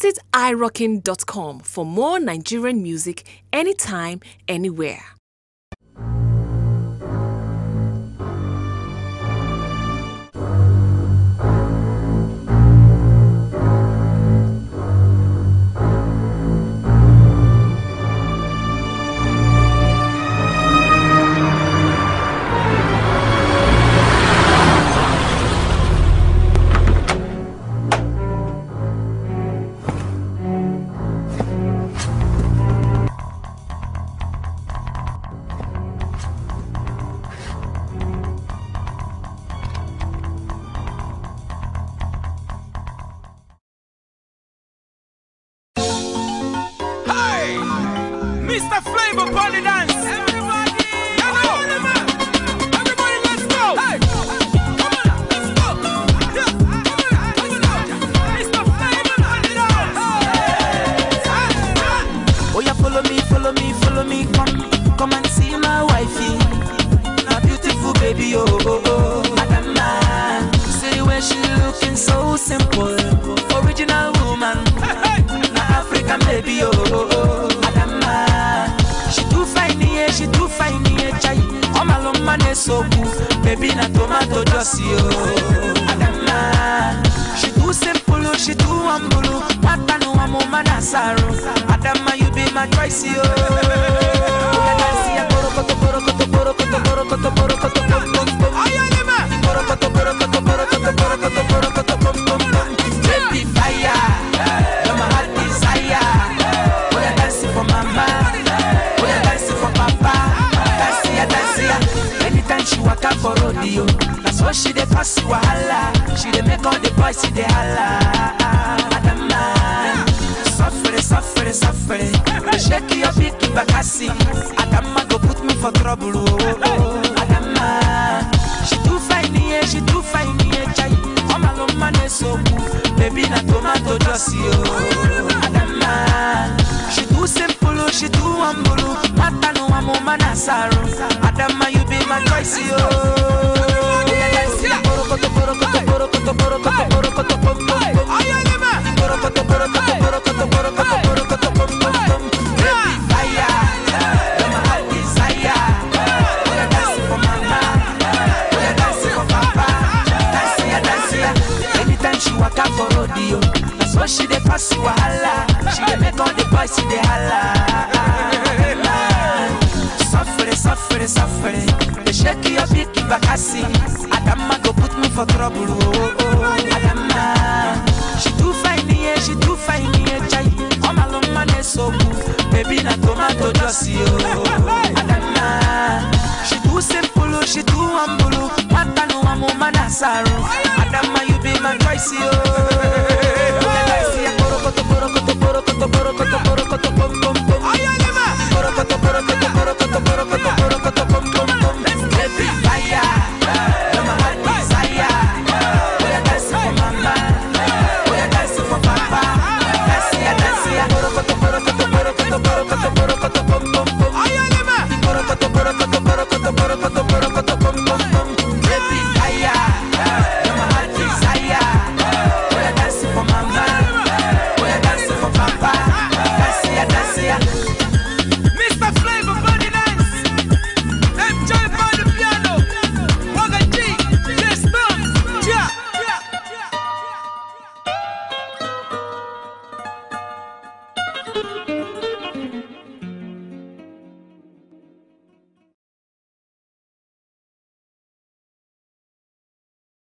Visit iROKING.com for more Nigerian music anytime, anywhere. Mr. Flavour Party Oh cool, baby, na tomato oh, Adama. She too simple, oh, she too humble, oh. Mata no amo manasaro. Adama, you be my choice, yo. That's what she dey pass wahala. She dey make all the boys see the holla. Adama, suffere, suffere, suffere. Shake your big bakasi. Adama go put me for trouble. Oh. Adama, she too fine, yeah, she too fine, yeah, chai. My love, man, so cool. Baby, na tomato juicy, oh. Adama, she too simple, she too humble. oh. Mata no amo manasaro. Adama, you be my choice, oh. She dey pass wahala. She dey make all the boys see the holla. Suffere, suffere. They shake your big bakasi. Adama go put me for trouble. Oh, oh. oh. Adama, ah. she too fine, yeah, she too fine, yeah, chai. Oh my long is so cool. Baby, na tomato juicy, oh. Adama, ah. she too simple, oh, she too humble. oh. Mata no amo manasaro. Oh. Adama, ah, you be my choice, oh.